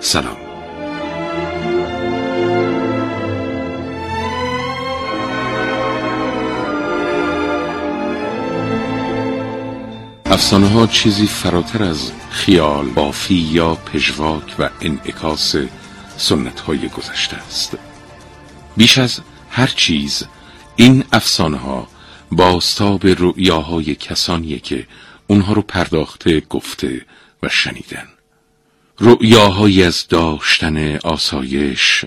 سلام. افسانه ها چیزی فراتر از خیال بافی یا پژواک و انعکاس سنت های گذشته است. بیش از هر چیز این افسانه ها باستاب رؤیاهای کسانیه که اونها رو پرداخته گفته و شنیدن. رؤیاهایی از داشتن آسایش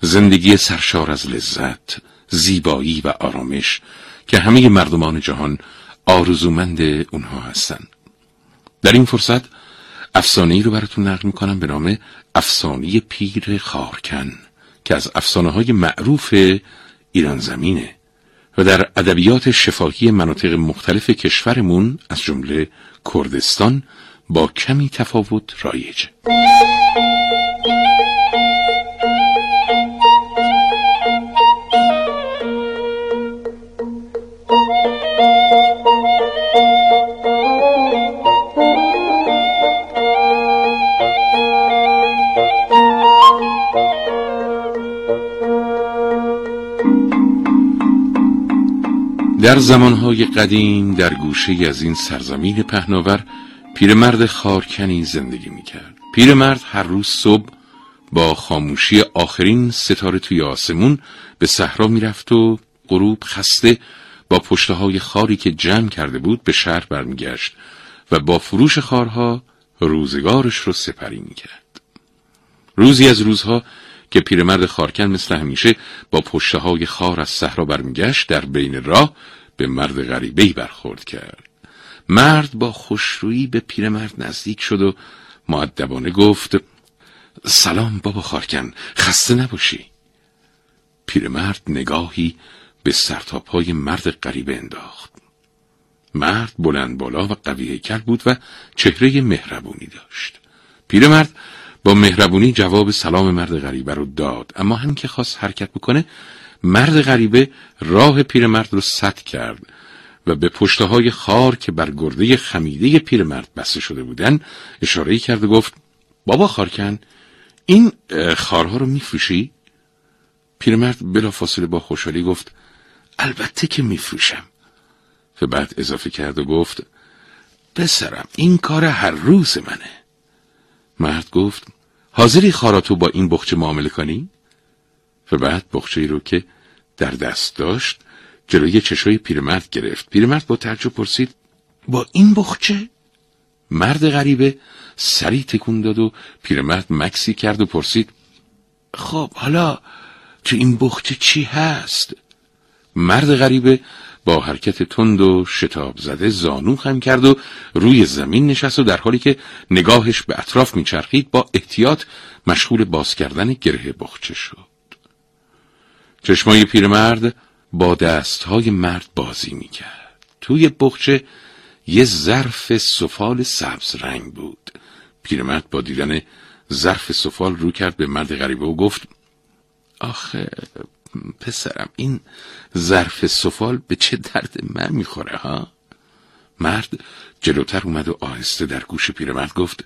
زندگی سرشار از لذت زیبایی و آرامش که همه مردمان جهان آرزومند اونها هستند در این فرصت افسانه ای رو براتون نقل می‌کنم به نام افسانه پیر خارکن که از افسانه های معروف ایران زمینه و در ادبیات شفاهی مناطق مختلف کشورمون از جمله کردستان با کمی تفاوت رایج. در زمانهای قدیم در گوشه از این سرزمین پهناور پیرمرد خارکنی زندگی می‌کرد. پیرمرد هر روز صبح با خاموشی آخرین ستاره توی آسمون به صحرا می‌رفت و غروب خسته با پشته های خاری که جمع کرده بود به شهر برمیگشت و با فروش خارها روزگارش رو سپری می‌کرد. روزی از روزها که پیرمرد خارکن مثل همیشه با پشته های خار از صحرا برمیگشت در بین راه به مرد غریبه برخورد کرد. مرد با خوشرویی به پیرمرد نزدیک شد و معدبانه گفت سلام بابا خارکن خسته نباشی. پیرمرد نگاهی به سرتاپای مرد غریبه انداخت. مرد بلند بالا و قوی هیکل بود و چهره مهربونی داشت. پیرمرد با مهربونی جواب سلام مرد غریبه رو داد اما هم که خواست حرکت بکنه مرد غریبه راه پیرمرد رو سد کرد. و به پشته های خار که بر گرده خمیده پیرمرد بسته شده بودن اشاره کرد و گفت بابا خارکن این خارها رو میفروشی؟ پیرمرد بلا فاصله با خوشحالی گفت البته که میفروشم و بعد اضافه کرد و گفت بسرم این کار هر روز منه مرد گفت حاضری خاراتو با این بخچه معامله کنی؟ و بعد بخچه رو که در دست داشت جلوی چشای پیرمرد گرفت. پیرمرد با تعجب پرسید با این بخچه؟ مرد غریبه سری تکون داد و پیرمرد مکسی کرد و پرسید خب حالا تو این بخچه چی هست؟ مرد غریبه با حرکت تند و شتاب زده زانو خم کرد و روی زمین نشست و در حالی که نگاهش به اطراف میچرخید با احتیاط مشغول باز کردن گره بخچه شد. چشمای پیرمرد با دستهای مرد بازی می‌کرد. توی بخچه یه ظرف سفال سبز رنگ بود. پیرمرد با دیدن ظرف سفال رو کرد به مرد غریبه و گفت آخه پسرم این ظرف سفال به چه درد من می‌خوره ها؟ مرد جلوتر اومد و آهسته در گوش پیرمرد گفت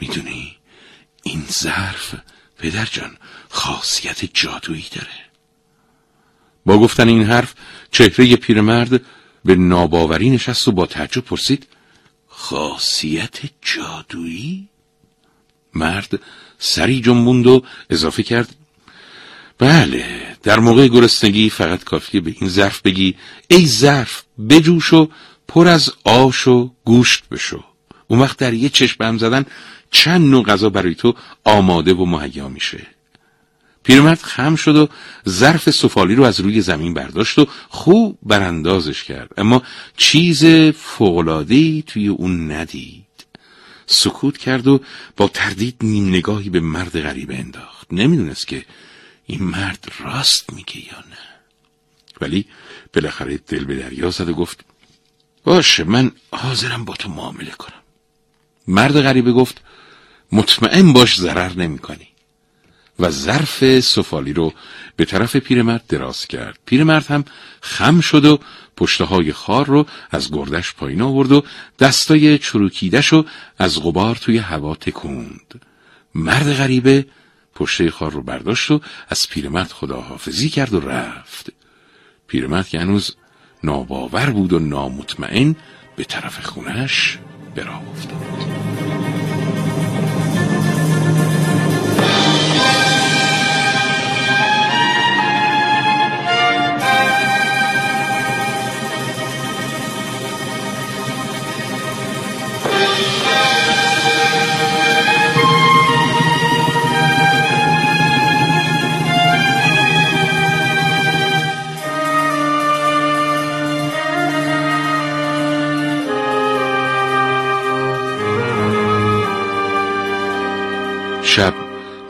می‌دونی این ظرف پدر جان خاصیت جادویی داره. با گفتن این حرف چهره پیرمرد به ناباوری نشست و با تعجب پرسید خاصیت جادویی؟ مرد سری جنبوند و اضافه کرد بله در موقع گرسنگی فقط کافیه به این ظرف بگی ای ظرف بجوش و پر از آش و گوشت بشو اون وقت در یه چشم هم زدن چند نوع غذا برای تو آماده و مهیا میشه پیرمرد خم شد و ظرف سفالی رو از روی زمین برداشت و خوب براندازش کرد. اما چیز فوقلادهی توی اون ندید. سکوت کرد و با تردید نیم نگاهی به مرد غریبه انداخت. نمی‌دونست که این مرد راست میگه یا نه. ولی بالاخره دل به دریا زد و گفت باشه من حاضرم با تو معامله کنم. مرد غریبه گفت مطمئن باش ضرر نمی‌کنی. و ظرف سفالی رو به طرف پیرمرد دراز کرد. پیرمرد هم خم شد و پشته های خار رو از گردش پایین آورد و دستای چروکیدش رو از غبار توی هوا تکوند. مرد غریبه پشته خار رو برداشت و از پیرمرد خداحافظی کرد و رفت. پیرمرد که هنوز ناباور بود و نامطمئن به طرف خونش براه افتاد.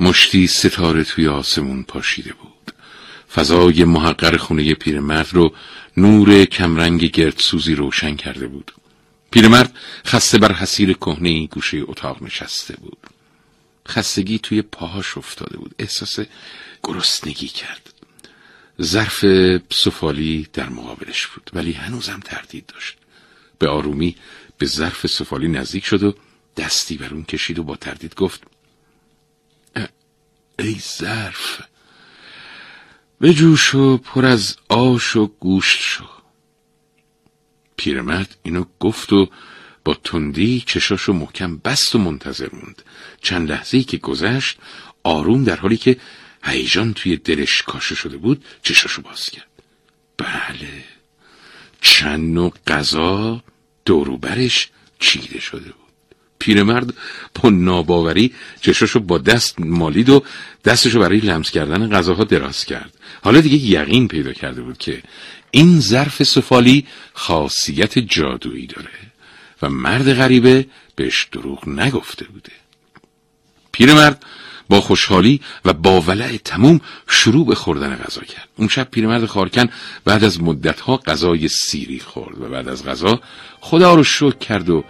مشتی ستاره توی آسمون پاشیده بود. فضای محقر خونه پیرمرد رو نور کمرنگ گردسوزی روشن کرده بود. پیرمرد خسته بر حسیر کهنه گوشه اتاق نشسته بود. خستگی توی پاهاش افتاده بود. احساس گرسنگی کرد. ظرف سفالی در مقابلش بود ولی هنوزم تردید داشت. به آرومی به ظرف سفالی نزدیک شد و دستی بر اون کشید و با تردید گفت ای ظرف. بجوش و پر از آش و گوشت شو. پیرمرد اینو گفت و با تندی چشاشو محکم بست و منتظر موند. چند لحظه که گذشت آروم در حالی که هیجان توی دلش کاشه شده بود چشاشو باز کرد. بله چند نوع غذا دوروبرش چیده شده بود. پیرمرد با ناباوری چشاشو با دست مالید و دستشو برای لمس کردن غذاها دراز کرد. حالا دیگه یقین پیدا کرده بود که این ظرف سفالی خاصیت جادویی داره و مرد غریبه بهش دروغ نگفته بوده. پیرمرد با خوشحالی و با ولع تموم شروع به خوردن غذا کرد. اون شب پیرمرد خارکن بعد از مدتها غذای سیری خورد و بعد از غذا خدا رو شکر کرد و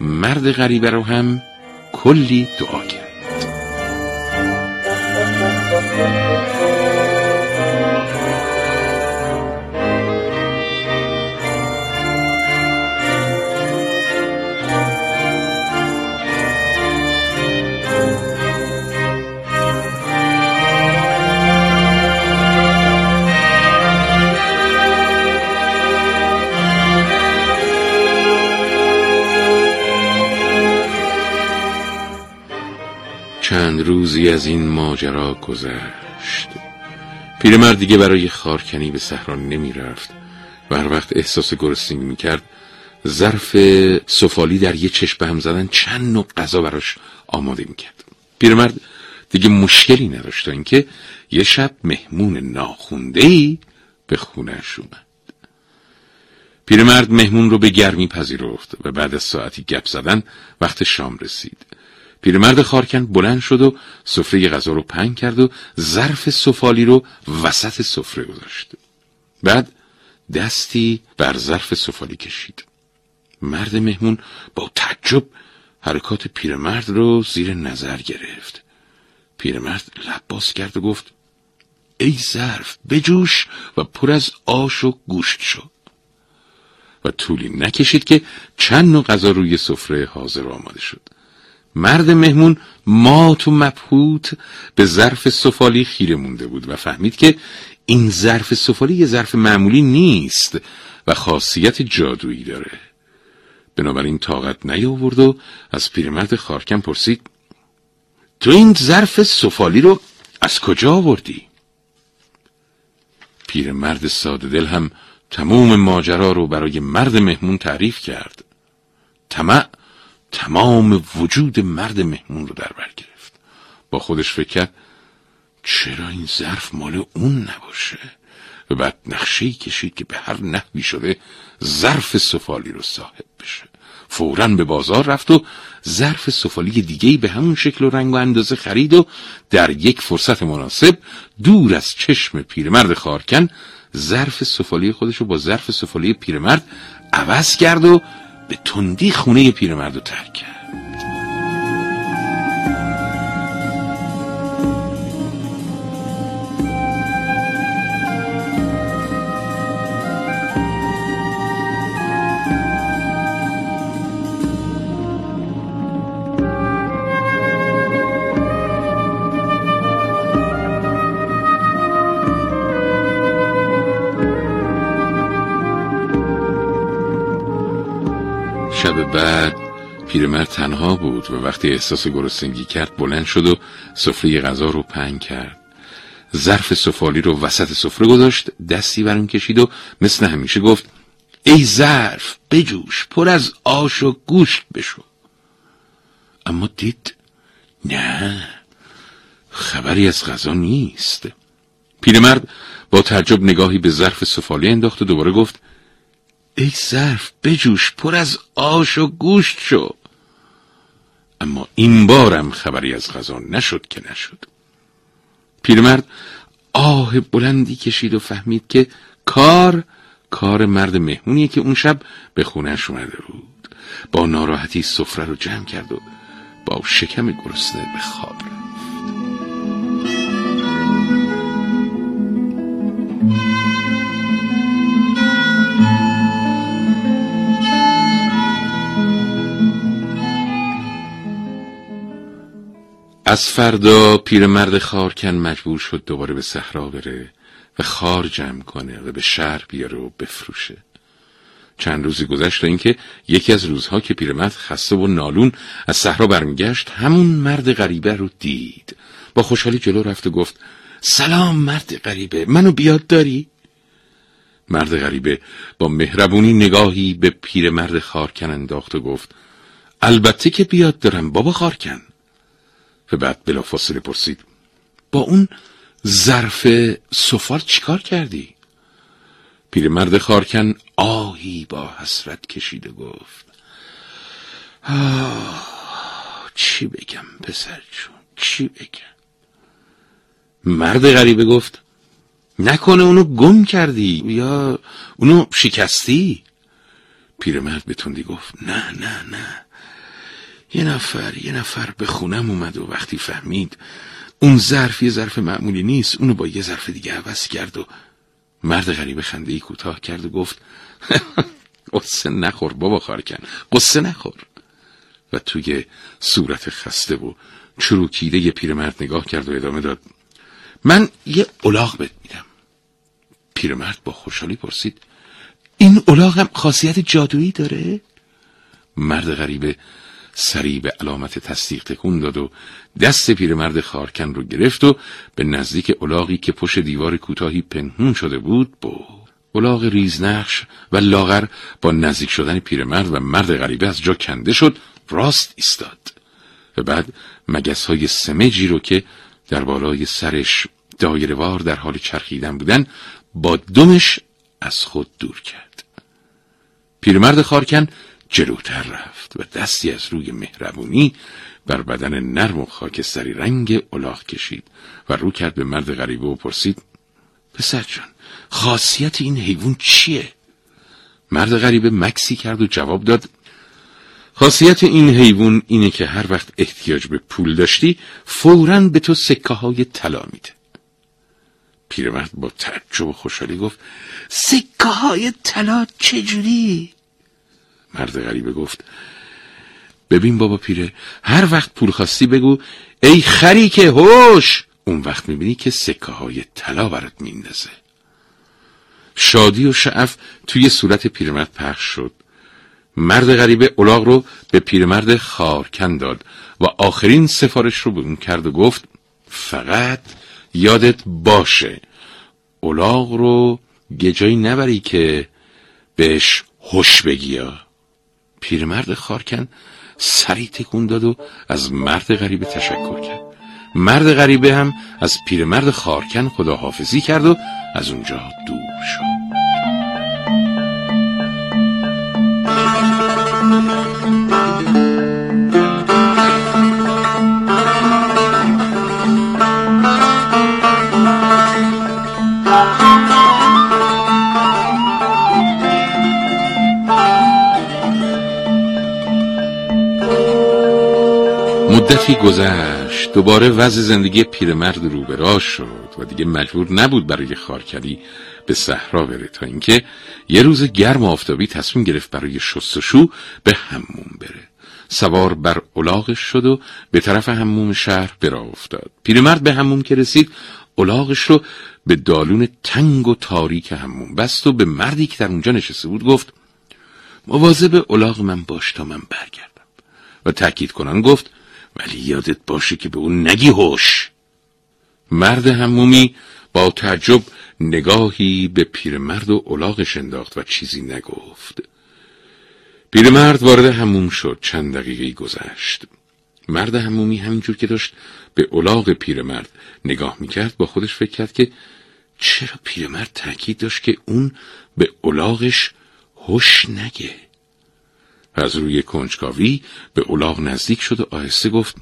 مرد غریبه رو هم کلی دعا کرد. چند روزی از این ماجرا گذشت. پیرمرد دیگه برای خارکنی به صحرا نمی رفت و هر وقت احساس گرسنگی می کرد ظرف سفالی در یه چشم به هم زدن چند نوع غذا براش آماده می کرد پیرمرد دیگه مشکلی نداشت تا اینکه یه شب مهمون ناخونده ای به خونش اومد. پیرمرد مهمون رو به گرمی پذیرفت و بعد از ساعتی گپ زدن وقت شام رسید. پیرمرد خارکن بلند شد و سفره غذا رو پنگ کرد و ظرف سفالی رو وسط سفره گذاشت. بعد دستی بر ظرف سفالی کشید. مرد مهمون با تعجب حرکات پیرمرد رو زیر نظر گرفت. پیرمرد لب باز کرد و گفت ای ظرف بجوش و پر از آش و گوشت شد و طولی نکشید که چند نوع غذا روی سفره حاضر آماده شد. مرد مهمون مات و مبهوت به ظرف سفالی خیره مونده بود و فهمید که این ظرف سفالی یه ظرف معمولی نیست و خاصیت جادویی داره بنابراین طاقت نیاورد و از پیرمرد خارکم پرسید تو این ظرف سفالی رو از کجا آوردی؟ پیرمرد ساده دل هم تموم ماجرا رو برای مرد مهمون تعریف کرد طمع تمام وجود مرد مهمون رو در بر گرفت. با خودش فکر کرد چرا این ظرف مال اون نباشه؟ و بعد نقشه کشید که به هر نحوی شده ظرف سفالی رو صاحب بشه. فورا به بازار رفت و ظرف سفالی دیگهی به همون شکل و رنگ و اندازه خرید و در یک فرصت مناسب دور از چشم پیرمرد خارکن ظرف سفالی خودش رو با ظرف سفالی پیرمرد عوض کرد و به تندی خونه پیرمرد رو ترک کرد. شب بعد پیرمرد تنها بود و وقتی احساس گرسنگی کرد بلند شد و سفره غذا رو پنگ کرد. ظرف سفالی رو وسط سفره گذاشت دستی برم کشید و مثل همیشه گفت ای ظرف بجوش پر از آش و گوشت بشو. اما دید نه خبری از غذا نیست. پیرمرد با تعجب نگاهی به ظرف سفالی انداخت و دوباره گفت ای ظرف بجوش پر از آش و گوشت شو. اما این بارم خبری از غذا نشد که نشد. پیرمرد آه بلندی کشید و فهمید که کار کار مرد مهمونیه که اون شب به خونش اومده بود. با ناراحتی سفره رو جمع کرد و با شکم گرسنه به خواب رفت. از فردا پیرمرد خارکن مجبور شد دوباره به صحرا بره و خار جمع کنه و به شهر بیاره و بفروشه. چند روزی گذشت اینکه یکی از روزها که پیرمرد خسته و نالون از صحرا برمیگشت همون مرد غریبه رو دید. با خوشحالی جلو رفت و گفت سلام مرد غریبه منو بیاد داری؟ مرد غریبه با مهربونی نگاهی به پیرمرد خارکن انداخت و گفت البته که بیاد دارم بابا خارکن. و بعد بلافاصله پرسید. با اون ظرف سفال چیکار کردی؟ پیرمرد خارکن آهی با حسرت کشید و گفت آه چی بگم پسر چون چی بگم؟ مرد غریبه گفت نکنه اونو گم کردی یا اونو شکستی؟ پیرمرد به تندی گفت نه نه نه. یه نفر یه نفر به خونم اومد و وقتی فهمید اون ظرف یه ظرف معمولی نیست اونو با یه ظرف دیگه عوض کرد و مرد غریب خنده ای کوتاه کرد و گفت قصه نخور بابا خارکن قصه نخور. و توی صورت خسته و چروکیده یه پیرمرد نگاه کرد و ادامه داد من یه الاغ بهت میدم. پیرمرد با خوشحالی پرسید این الاغ خاصیت جادویی داره؟ مرد غریبه سریع به علامت تصدیق تکون داد و دست پیرمرد خارکن رو گرفت و به نزدیک الاغی که پشت دیوار کوتاهی پنهون شده بود بود الاغ ریزنقش و لاغر با نزدیک شدن پیرمرد و مرد غریبه از جا کنده شد راست ایستاد. و بعد مگس های سمجی رو که در بالای سرش دایرهوار در حال چرخیدن بودن با دمش از خود دور کرد. پیرمرد خارکن جلوتر رفت و دستی از روی مهربونی بر بدن نرم و خاکستری رنگ الاغ کشید و رو کرد به مرد غریبه و پرسید پسر جان خاصیت این حیوان چیه؟ مرد غریبه مکسی کرد و جواب داد خاصیت این حیوان اینه که هر وقت احتیاج به پول داشتی فوراً به تو سکه های طلا میده پیرمرد با تعجب و خوشحالی گفت سکه های طلا چجوری؟ مرد غریبه گفت ببین بابا پیره هر وقت پول خواستی بگو ای خری که هوش! اون وقت می‌بینی که سکه های طلا برات میندازه. شادی و شعف توی صورت پیرمرد پخش شد. مرد غریبه اولاغ رو به پیرمرد خارکن داد و آخرین سفارش رو به اون کرد و گفت فقط یادت باشه اولاغ رو گجایی نبری که بهش هوش بگی پیرمرد خارکن سری تکون داد و از مرد غریبه تشکر کرد. مرد غریبه هم از پیرمرد خارکن خداحافظی کرد و از اونجا دور شد. مدتی گذشت دوباره وضع زندگی پیرمرد رو به شد و دیگه مجبور نبود برای خارکلی به صحرا بره تا اینکه یه روز گرم و آفتابی تصمیم گرفت برای شستشو به هموم بره. سوار بر الاغش شد و به طرف هموم شهر برا افتاد. پیرمرد به هموم که رسید الاغش رو به دالون تنگ و تاریک هموم بست و به مردی که در اونجا نشسته بود گفت مواظب الاغ من باش تا من برگردم. و تأکید کنن گفت ولی یادت باشه که به اون نگی هوش. مرد همومی با تعجب نگاهی به پیرمرد و الاغش انداخت و چیزی نگفت. پیرمرد وارد هموم شد چند دقیقه گذشت. مرد همومی همینجور که داشت به الاغ پیرمرد نگاه می‌کرد با خودش فکر کرد که چرا پیرمرد تاکید داشت که اون به الاغش هوش نگه؟ از روی کنجکاوی به الاغ نزدیک شد و آهسته گفت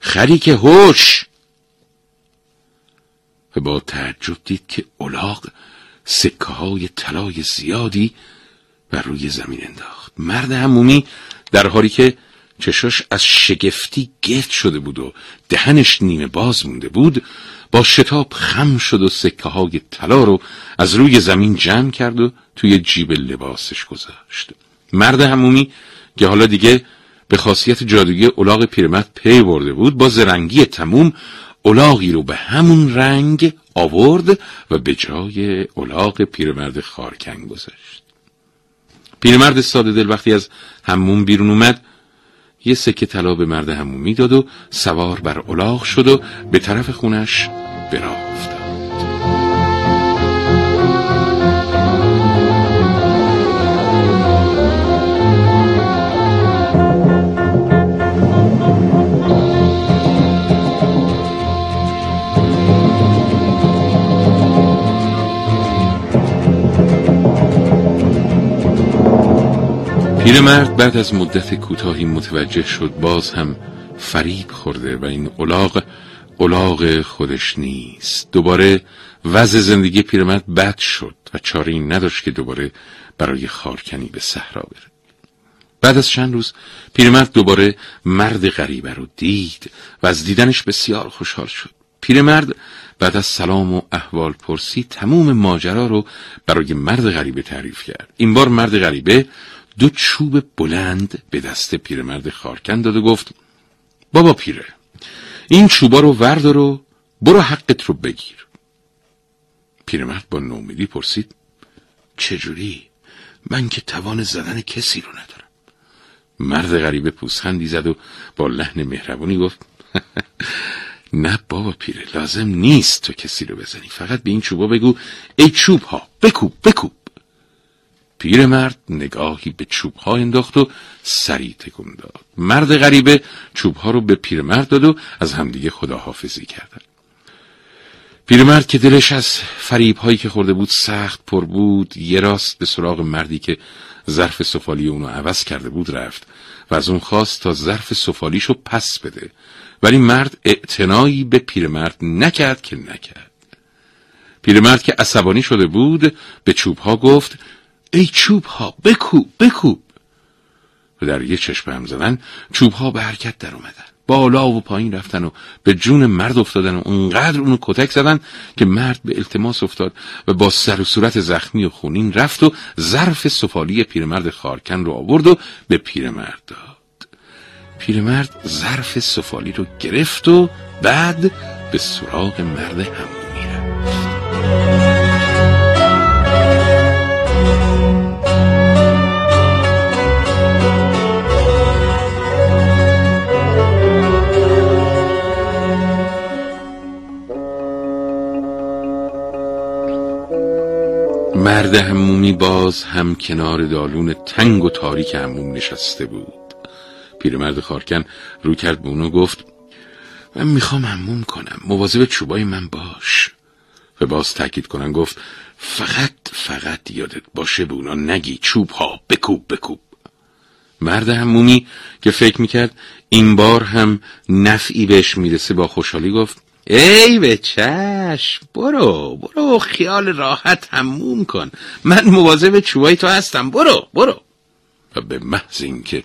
خریک هوش! و با تعجب دید که الاغ سکه های طلای زیادی بر روی زمین انداخت. مرد همومی در حالی که چشاش از شگفتی گرد شده بود و دهنش نیمه باز مونده بود با شتاب خم شد و سکه های طلا رو از روی زمین جمع کرد و توی جیب لباسش گذاشت. مرد همومی که حالا دیگه به خاصیت جادویی الاغ پیرمرد پی برده بود با زرنگی تموم الاغی رو به همون رنگ آورد و به جای الاغ پیرمرد خارکنگ گذاشت. پیرمرد ساده دل وقتی از همون بیرون اومد یه سکه طلا به مرد همومی داد و سوار بر الاغ شد و به طرف خونش براه پیرمرد بعد از مدت کوتاهی متوجه شد باز هم فریب خورده و این الاغ الاغ خودش نیست. دوباره وضع زندگی پیرمرد بد شد و چاره این نداشت که دوباره برای خارکنی به صحرا بره. بعد از چند روز پیرمرد دوباره مرد غریبه رو دید و از دیدنش بسیار خوشحال شد. پیرمرد بعد از سلام و احوال پرسی تموم ماجرا رو برای مرد غریبه تعریف کرد. این بار مرد غریبه دو چوب بلند به دست پیرمرد خارکن داد و گفت بابا پیره این چوبا رو وردار و برو حقت رو بگیر. پیرمرد با نومیدی پرسید چجوری؟ من که توان زدن کسی رو ندارم. مرد غریبه پوسخندی زد و با لحن مهربونی گفت نه بابا پیره لازم نیست تو کسی رو بزنی فقط به این چوبا بگو ای چوب ها بکوب بکوب پیرمرد نگاهی به چوب ها انداخت و سری تکون داد. مرد غریبه چوب ها رو به پیرمرد داد و از همدیگه خداحافظی کردن. پیرمرد که دلش از فریب هایی که خورده بود سخت پر بود یه راست به سراغ مردی که ظرف سفالی اونو عوض کرده بود رفت و از اون خواست تا ظرف سفالیشو پس بده. ولی مرد اعتنایی به پیرمرد نکرد که نکرد. پیرمرد که عصبانی شده بود به چوب ها گفت ای چوب ها بکوب بکوب. و در یه چشم هم زدن چوب ها به حرکت در اومدن. بالا و پایین رفتن و به جون مرد افتادن و اونقدر اونو کتک زدن که مرد به التماس افتاد و با سر و صورت زخمی و خونین رفت و ظرف سفالی پیرمرد خارکن رو آورد و به پیرمرد داد. پیرمرد ظرف سفالی رو گرفت و بعد به سراغ مرد همومی رفت مرد همومی باز هم کنار دالون تنگ و تاریک هموم نشسته بود. پیرمرد خارکن رو کرد به اونو گفت من می‌خوام هموم کنم مواظب چوبای من باش. و باز تاکید کنن گفت فقط فقط یادت باشه به اونا نگی چوب ها بکوب بکوب. مرد همومی که فکر می‌کرد این بار هم نفعی بهش می‌رسه با خوشحالی گفت ای به چشم. برو برو خیال راحت هموم کن. من مواظب چوبای تو هستم. برو برو. و به محض اینکه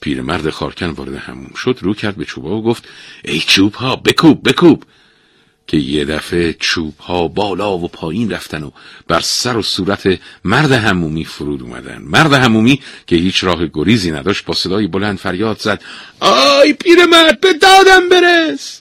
پیرمرد خارکن وارد هموم شد رو کرد به چوبا و گفت ای چوب ها بکوب بکوب. که یه دفعه چوب ها بالا و پایین رفتن و بر سر و صورت مرد همومی فرود اومدن. مرد همومی که هیچ راه گریزی نداشت با صدای بلند فریاد زد آی پیرمرد به دادم برس.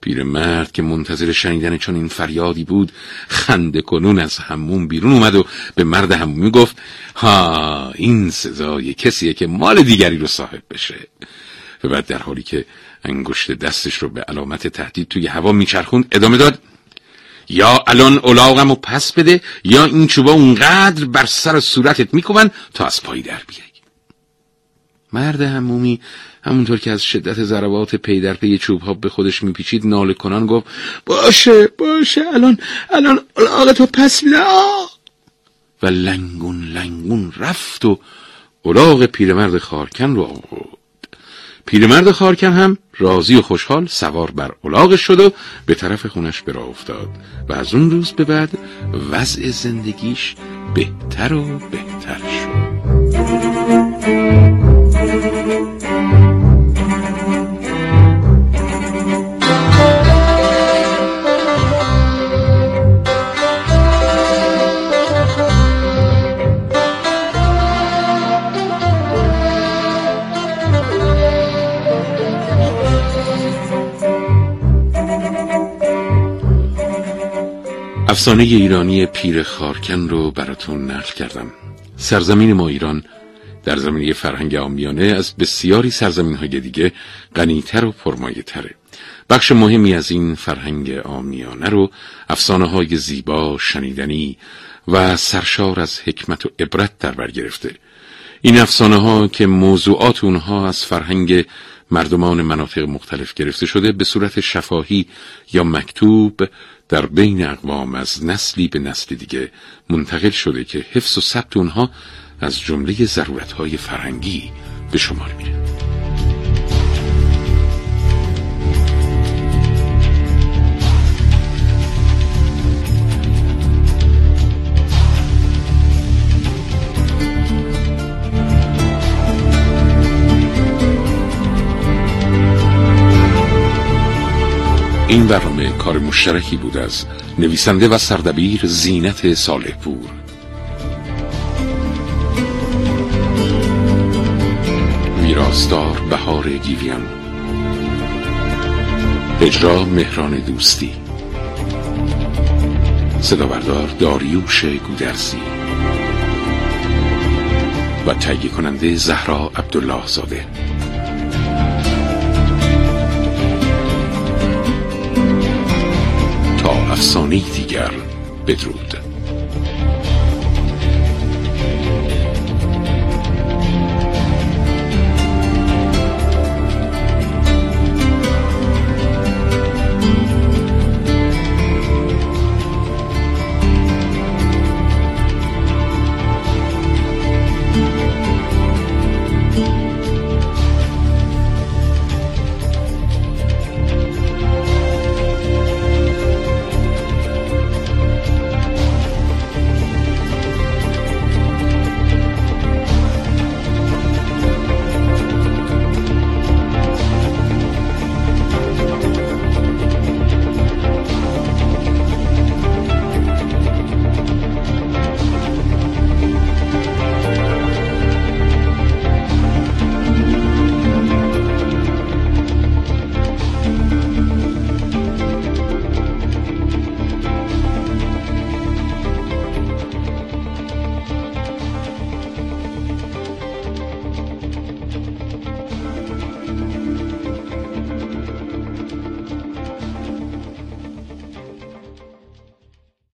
پیرمرد که منتظر شنیدن چون این فریادی بود خنده کنون از هموم بیرون اومد و به مرد همومی گفت ها این صدای کسیه که مال دیگری رو صاحب بشه. و بعد در حالی که انگشت دستش رو به علامت تهدید توی هوا میچرخوند ادامه داد یا الان الاغم رو پس بده یا این چوبا اونقدر بر سر صورتت میکوبن تا از پای در بیای مرد همومی همونطور که از شدت ضربات پی در پی چوب ها به خودش میپیچید ناله کنان گفت باشه باشه الان الان الاغتو پس میده و لنگون لنگون رفت و الاغ پیرمرد خارکن رو آورد. پیرمرد خارکن هم راضی و خوشحال سوار بر الاغش شد و به طرف خونش برا افتاد و از اون روز به بعد وضع زندگیش بهتر و بهتر شد. افسانه ایرانی پیر خارکن رو براتون نقل کردم. سرزمین ما ایران در زمینه فرهنگ آمیانه از بسیاری سرزمین های دیگه غنیتر و پرمایه تره بخش مهمی از این فرهنگ آمیانه رو افسانه های زیبا شنیدنی و سرشار از حکمت و عبرت در بر گرفته. این افسانه ها که موضوعات اونها از فرهنگ مردمان مناطق مختلف گرفته شده به صورت شفاهی یا مکتوب در بین اقوام از نسلی به نسلی دیگه منتقل شده که حفظ و ثبت اونها از جمله ضرورتهای فرهنگی به شمار میره این برنامه کار مشترکی بود از نویسنده و سردبیر زینت صالح پور ویراستار بهار گیویان اجرا مهران دوستی. صدا بردار داریوش گودرزی. و تهیه کننده زهرا عبدالله زاده افسانه دیگر بدرود.